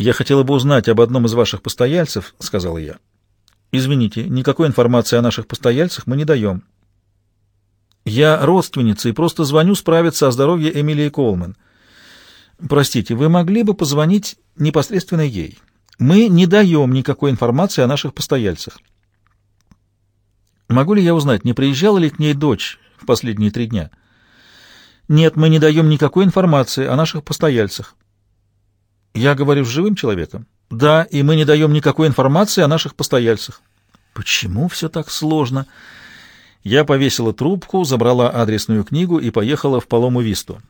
«Я хотела бы узнать об одном из ваших постояльцев», — сказала я. «Извините, никакой информации о наших постояльцах мы не даем». «Я родственница и просто звоню справиться о здоровье Эмилии Колман». «Простите, вы могли бы позвонить непосредственно ей? Мы не даем никакой информации о наших постояльцах». «Могу ли я узнать, не приезжала ли к ней дочь в последние три дня?» «Нет, мы не даем никакой информации о наших постояльцах». «Я говорю с живым человеком?» «Да, и мы не даем никакой информации о наших постояльцах». «Почему все так сложно?» Я повесила трубку, забрала адресную книгу и поехала в Палому-Висту.